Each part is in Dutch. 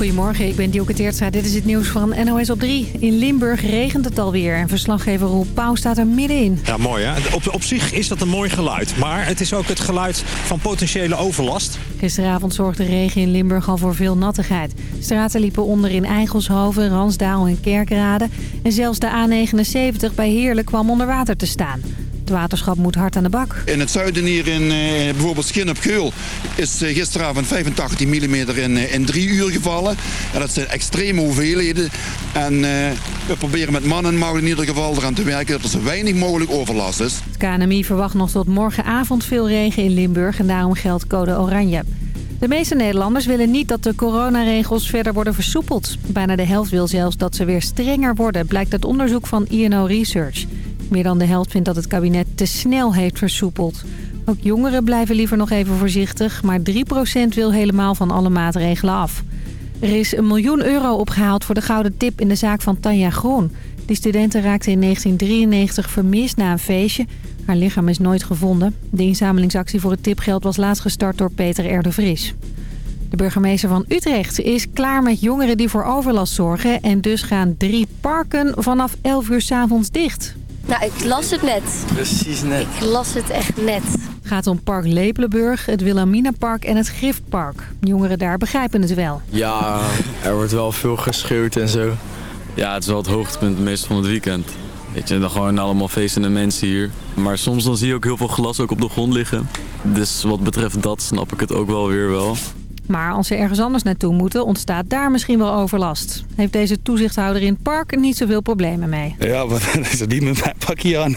Goedemorgen, ik ben Dielke Teertstra. Dit is het nieuws van NOS op 3. In Limburg regent het alweer en verslaggever Roel Pauw staat er middenin. Ja, mooi hè. Op, op zich is dat een mooi geluid. Maar het is ook het geluid van potentiële overlast. Gisteravond zorgde regen in Limburg al voor veel nattigheid. Straten liepen onder in Eigelshoven, Ransdaal en Kerkrade. En zelfs de A79 bij Heerlen kwam onder water te staan. Het waterschap moet hard aan de bak. In het zuiden hier in uh, bijvoorbeeld Schin op Geul is uh, gisteravond 85 mm in, uh, in drie uur gevallen. En dat zijn extreme hoeveelheden. En we proberen met man en macht in ieder geval eraan te werken dat er zo weinig mogelijk overlast is. Het KNMI verwacht nog tot morgenavond veel regen in Limburg en daarom geldt code oranje. De meeste Nederlanders willen niet dat de coronaregels verder worden versoepeld. Bijna de helft wil zelfs dat ze weer strenger worden, blijkt uit onderzoek van INO Research. Meer dan de helft vindt dat het kabinet te snel heeft versoepeld. Ook jongeren blijven liever nog even voorzichtig, maar 3% wil helemaal van alle maatregelen af. Er is een miljoen euro opgehaald voor de gouden tip in de zaak van Tanja Groen. Die studenten raakte in 1993 vermist na een feestje. Haar lichaam is nooit gevonden. De inzamelingsactie voor het tipgeld was laatst gestart door Peter R. de Vries. De burgemeester van Utrecht is klaar met jongeren die voor overlast zorgen... en dus gaan drie parken vanaf 11 uur s avonds dicht. Nou, ik las het net. Precies net. Ik las het echt net. Het gaat om Park Lepelenburg, het Wilhelminapark en het Griftpark. Jongeren daar begrijpen het wel. Ja, er wordt wel veel geschreeuwd en zo. Ja, het is wel het hoogtepunt meestal van het weekend. Weet je, dan gewoon allemaal feestende mensen hier. Maar soms dan zie je ook heel veel glas ook op de grond liggen. Dus wat betreft dat snap ik het ook wel weer wel. Maar als ze ergens anders naartoe moeten, ontstaat daar misschien wel overlast. Heeft deze toezichthouder in het park niet zoveel problemen mee. Ja, maar dan is het niet met mijn pakje aan.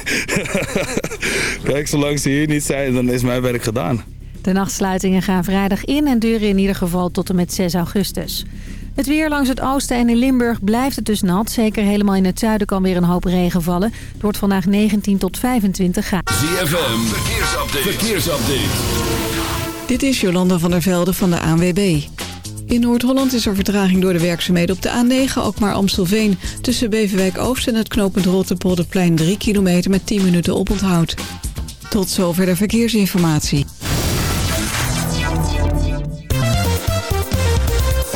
Kijk, zolang ze hier niet zijn, dan is mijn werk gedaan. De nachtsluitingen gaan vrijdag in en duren in ieder geval tot en met 6 augustus. Het weer langs het oosten en in Limburg blijft het dus nat. Zeker helemaal in het zuiden kan weer een hoop regen vallen. Het wordt vandaag 19 tot 25 graden. ZFM, verkeersupdate. verkeersupdate. Dit is Jolanda van der Velde van de ANWB. In Noord-Holland is er vertraging door de werkzaamheden op de A9, ook maar Amstelveen. Tussen Beverwijk Oost en het knooppunt Rotterpolderplein 3 kilometer met 10 minuten oponthoud. Tot zover de verkeersinformatie.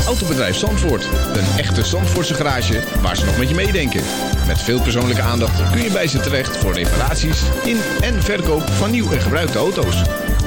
Autobedrijf Zandvoort. Een echte Zandvoortse garage waar ze nog met je meedenken. Met veel persoonlijke aandacht kun je bij ze terecht voor reparaties in en verkoop van nieuw en gebruikte auto's.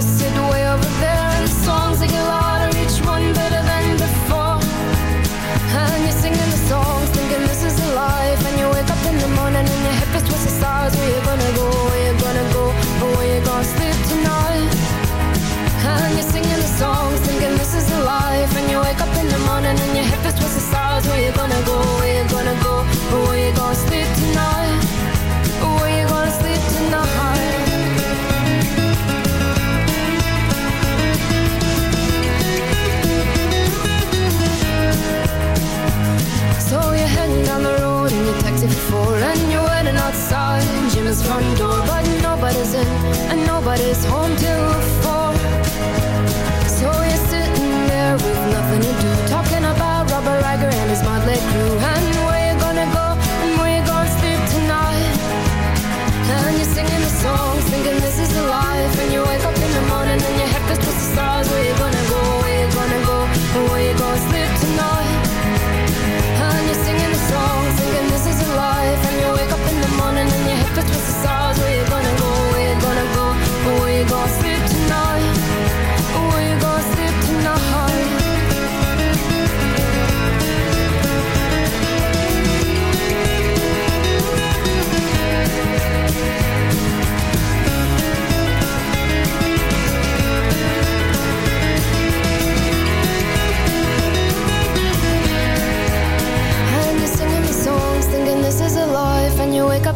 Just sit way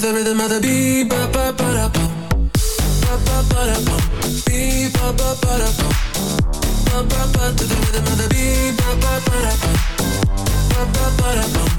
with the rhythm of the beat, ba ba ba da ba, ba ba ba da ba, beat ba ba ba ba, ba ba ba the rhythm of the beat, ba ba ba ba, ba ba ba ba.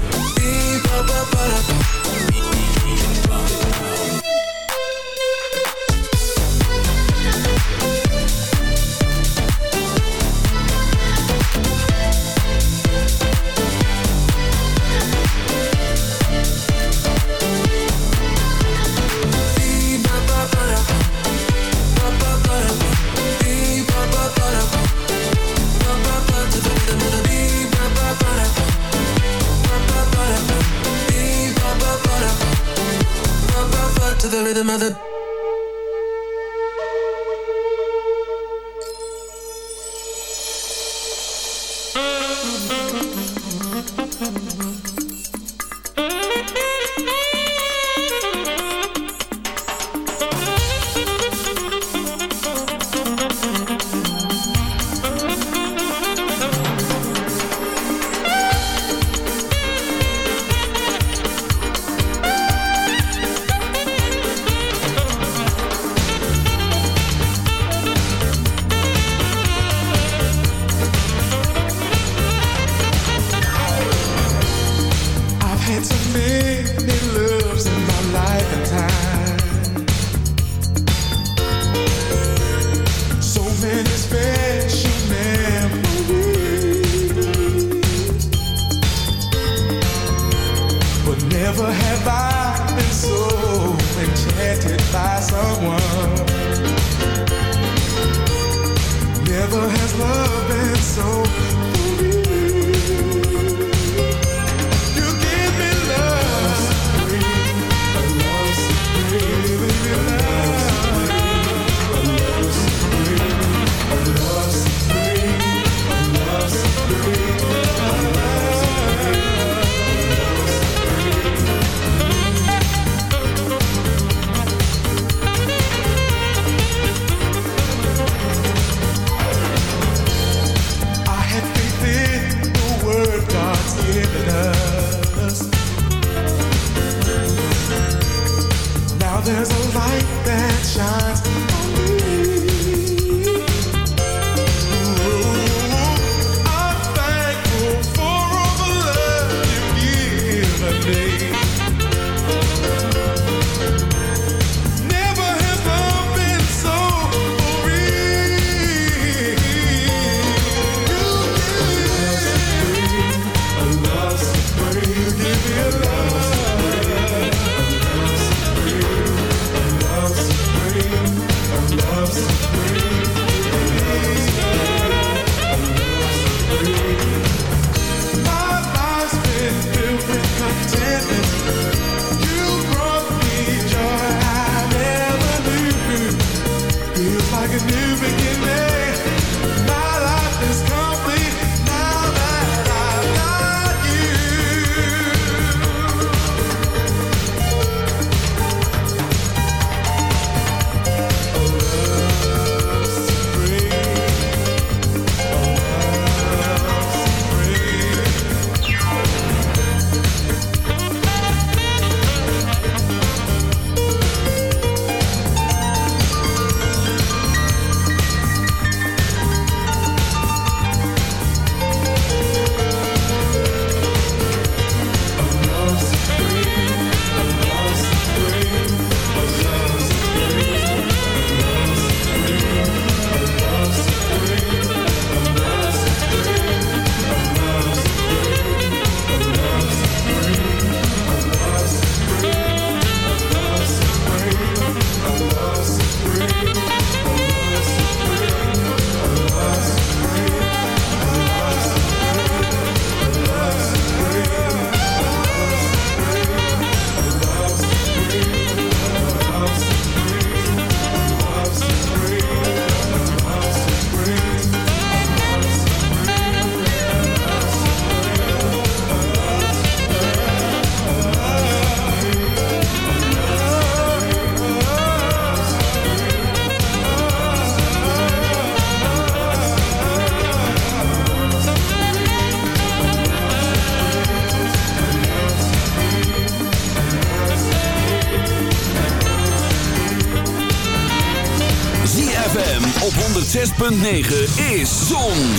106.9 is Zon,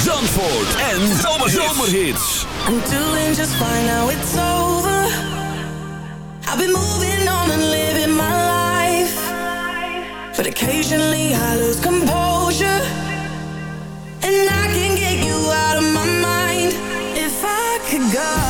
Zandvoort en Zomerhits. I'm doing just fine, now it's over. I've been moving on and living my life. But occasionally I lose composure. And I can get you out of my mind if I could go.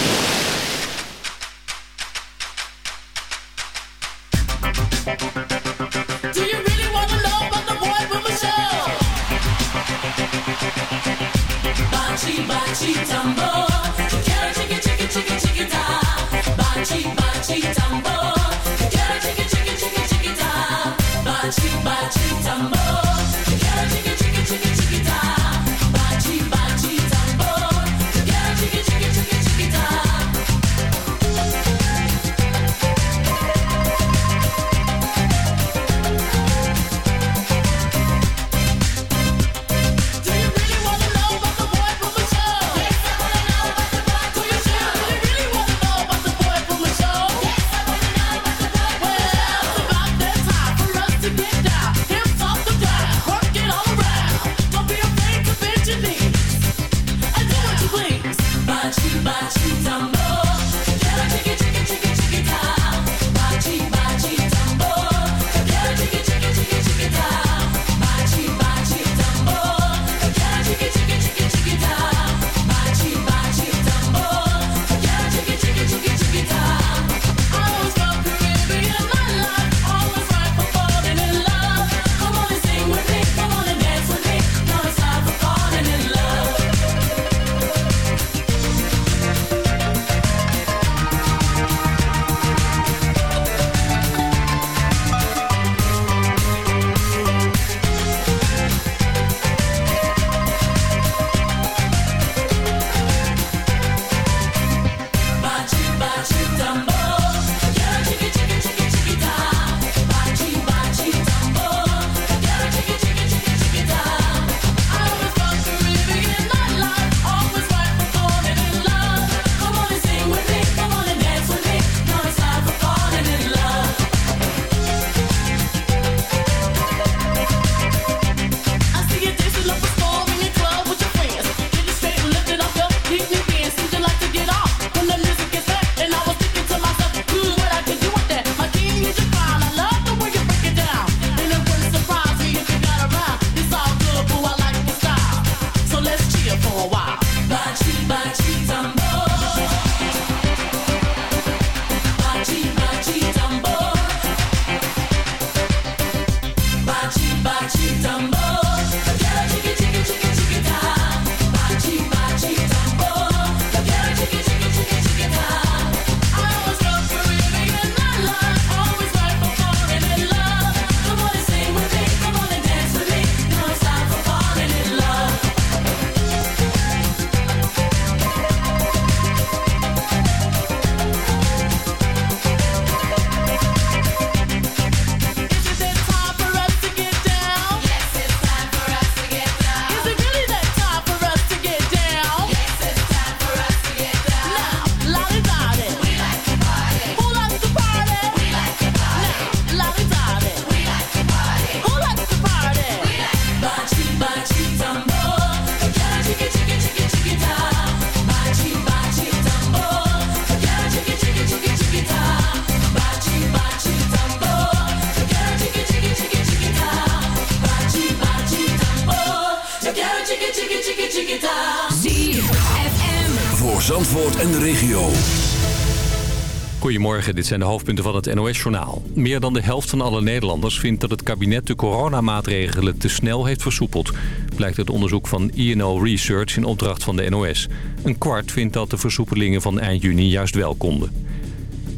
Dit zijn de hoofdpunten van het NOS-journaal. Meer dan de helft van alle Nederlanders vindt dat het kabinet de coronamaatregelen te snel heeft versoepeld. Blijkt uit onderzoek van INO Research in opdracht van de NOS. Een kwart vindt dat de versoepelingen van eind juni juist wel konden.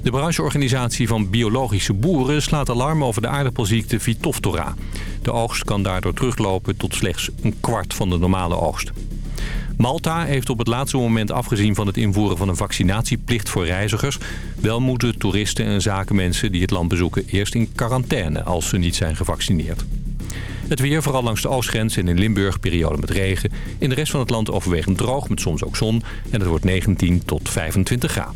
De brancheorganisatie van biologische boeren slaat alarm over de aardappelziekte Phytophthora. De oogst kan daardoor teruglopen tot slechts een kwart van de normale oogst. Malta heeft op het laatste moment afgezien van het invoeren van een vaccinatieplicht voor reizigers. Wel moeten toeristen en zakenmensen die het land bezoeken eerst in quarantaine als ze niet zijn gevaccineerd. Het weer, vooral langs de oostgrens en in Limburg, periode met regen. In de rest van het land overwegend droog, met soms ook zon. En het wordt 19 tot 25 graden.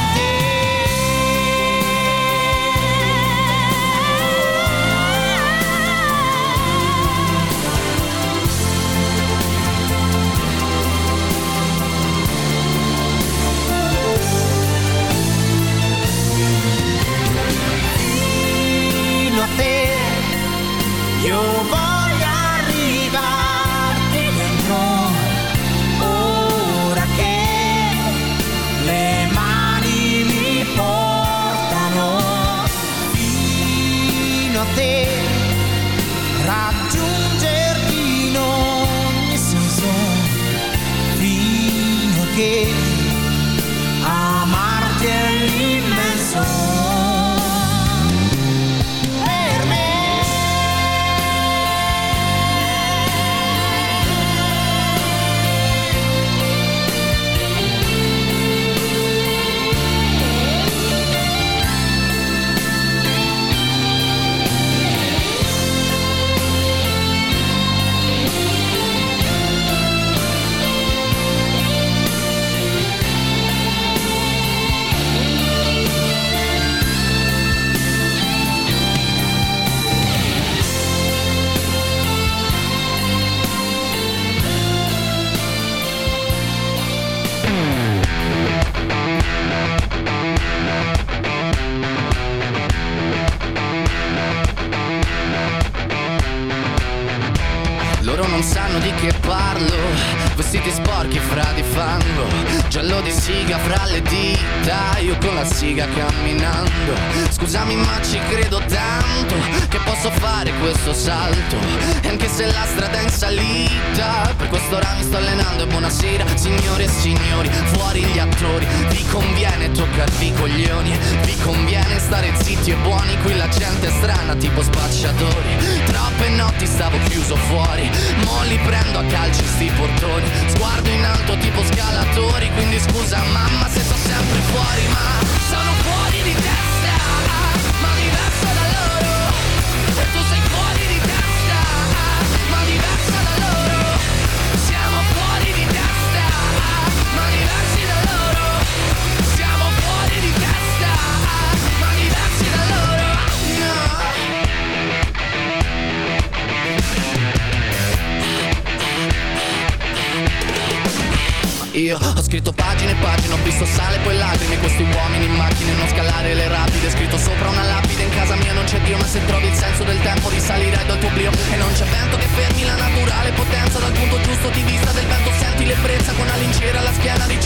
lo hacer. Yo voy a arribar, no, ora che le mani mi portano fino a te.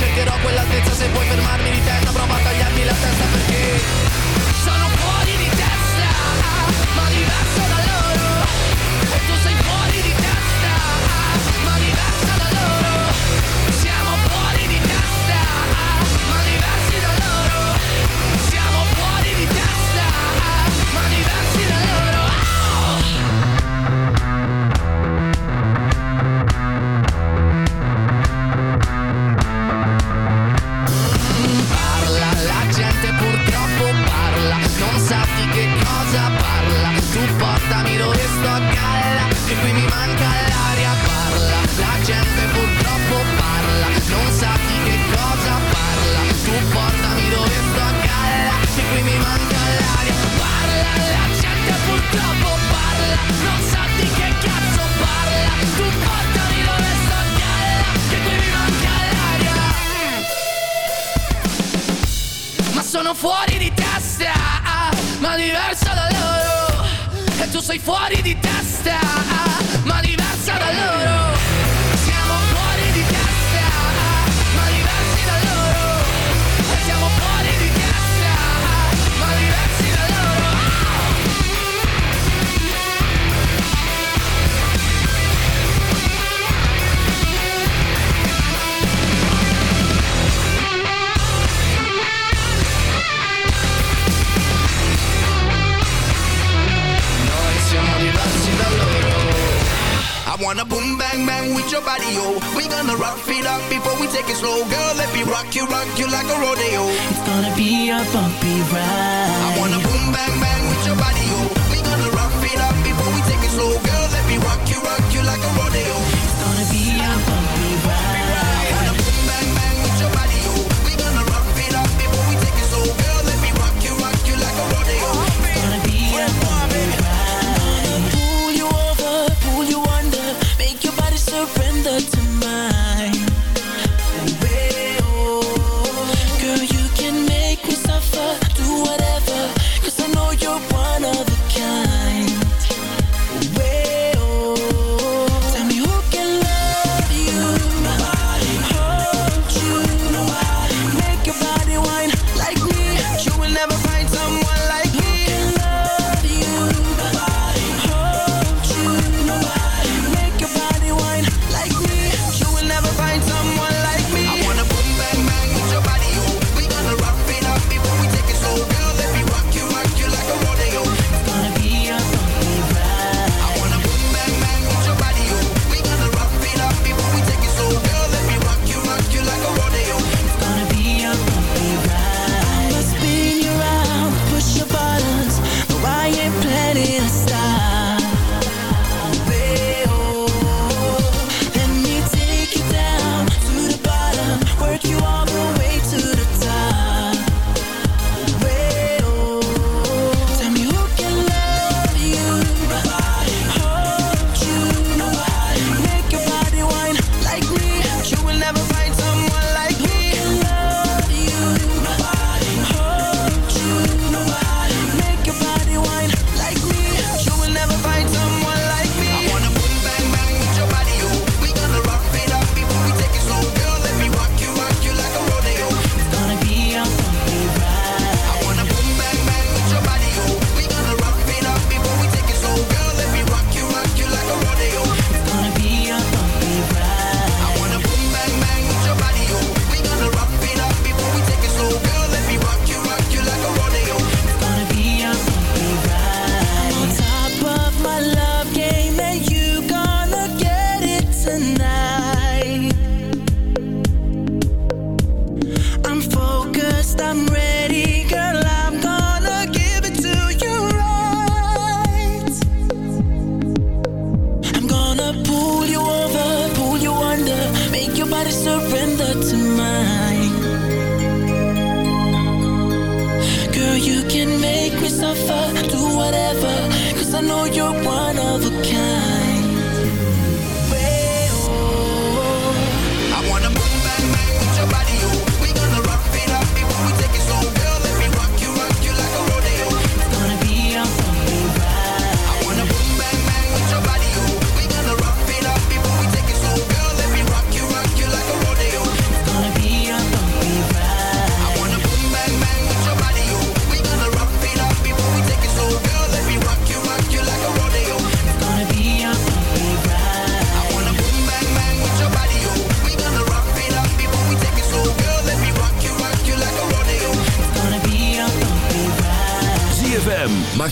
Check it out with It's gonna be a bumpy ride.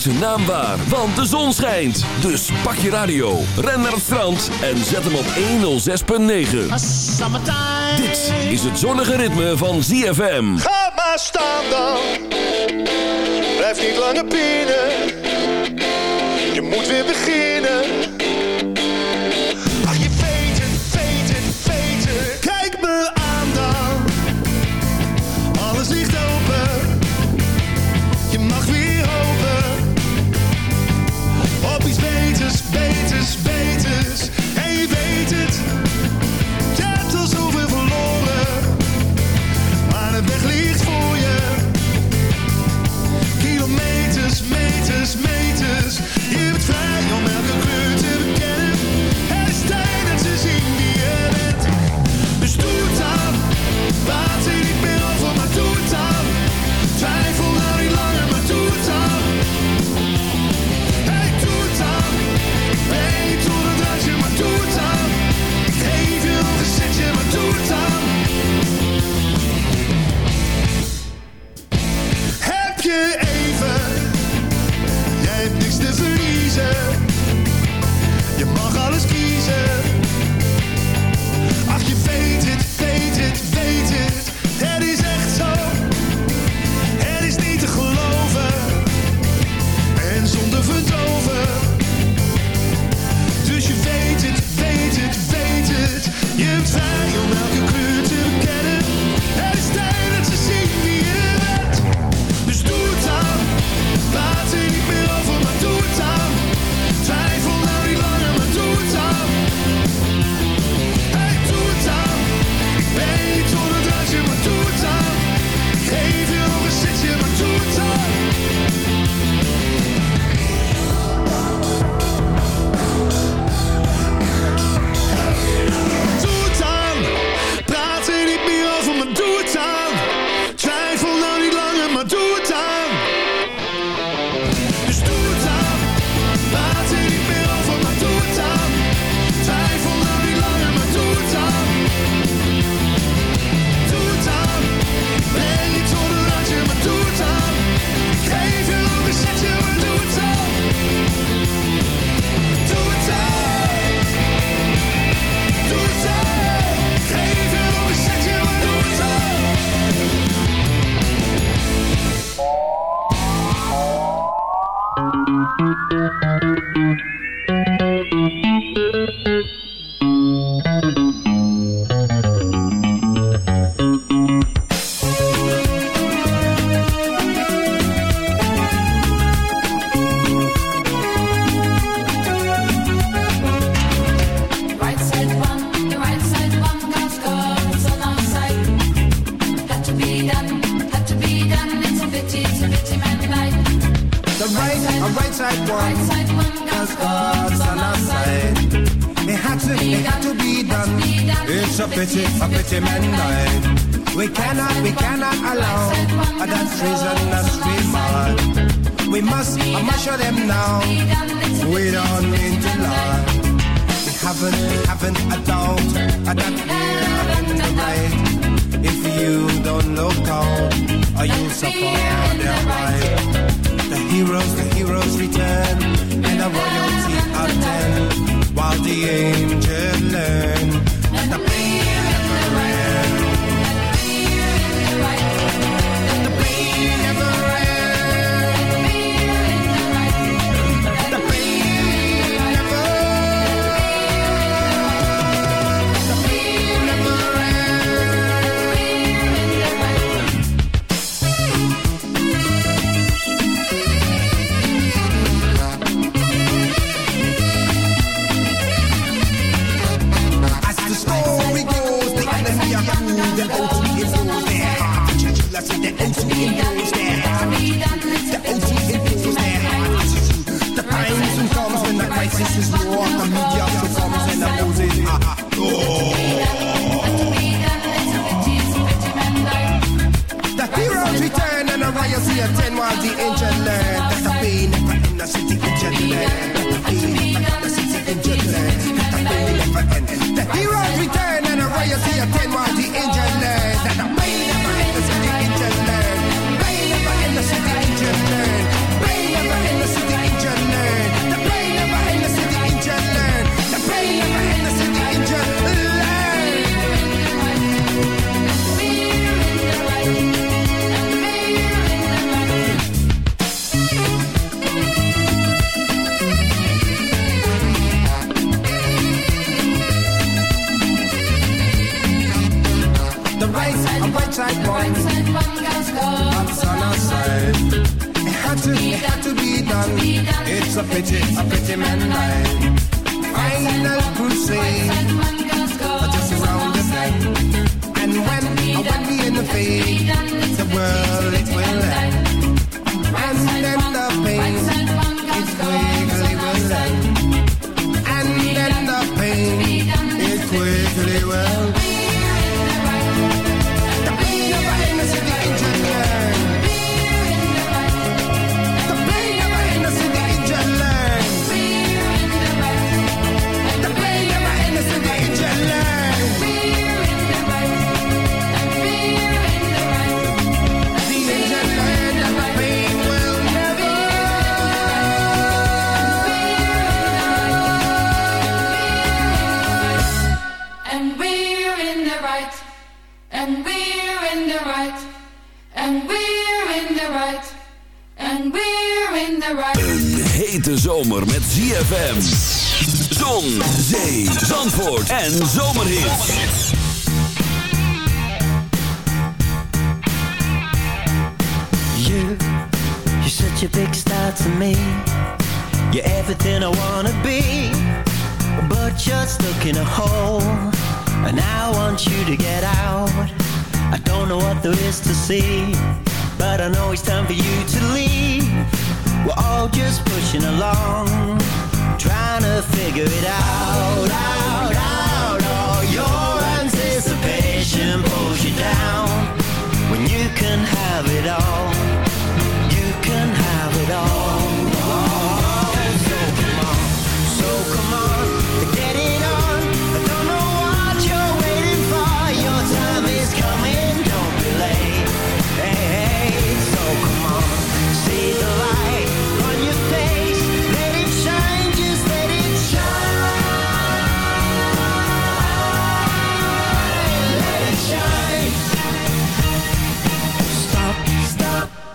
zijn naam waar, want de zon schijnt. Dus pak je radio, ren naar het strand en zet hem op 106.9. Dit is het zonnige ritme van ZFM. Ga maar staan dan, blijf niet langer binnen. Je moet weer beginnen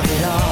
have it all.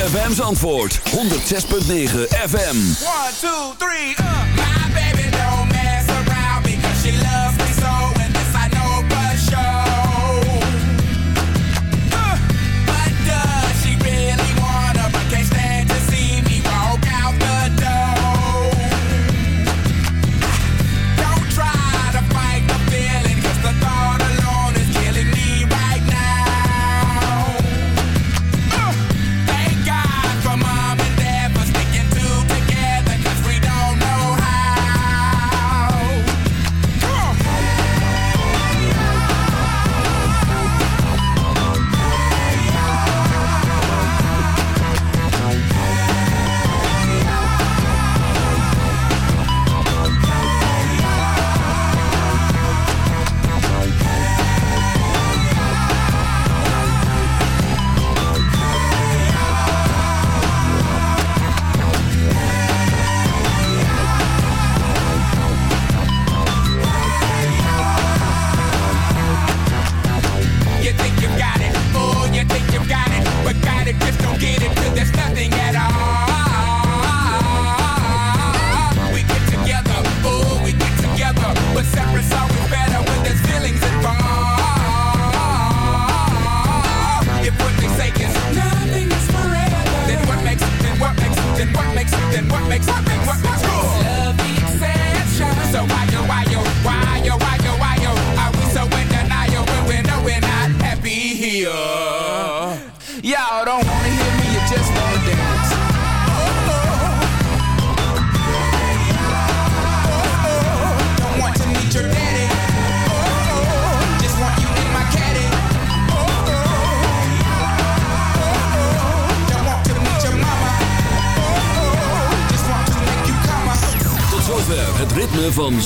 ZFM's antwoord. 106.9 FM. 1, 2, 3,